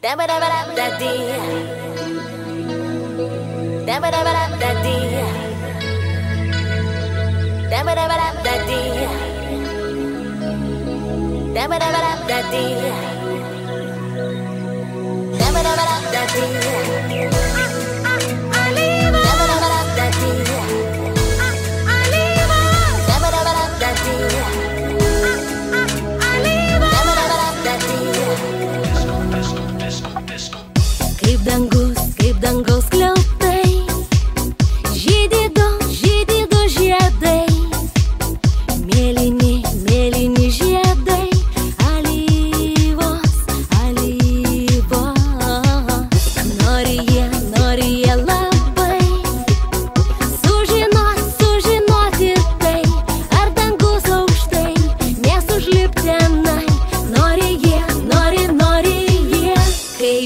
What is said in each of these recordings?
Dabadabadabdadi Dabadabadabdadi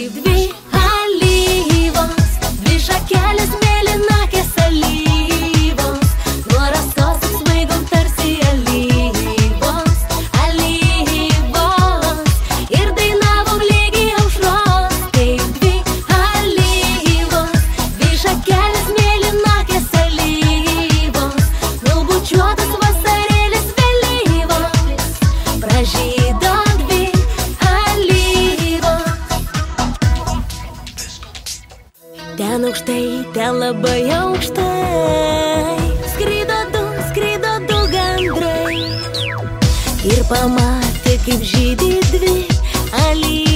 в дверь. Ten aukštai, ten labai aukštai. Skrydo du, skrydo du gandrai. Ir pamatė, kaip žydai dvi alyvos.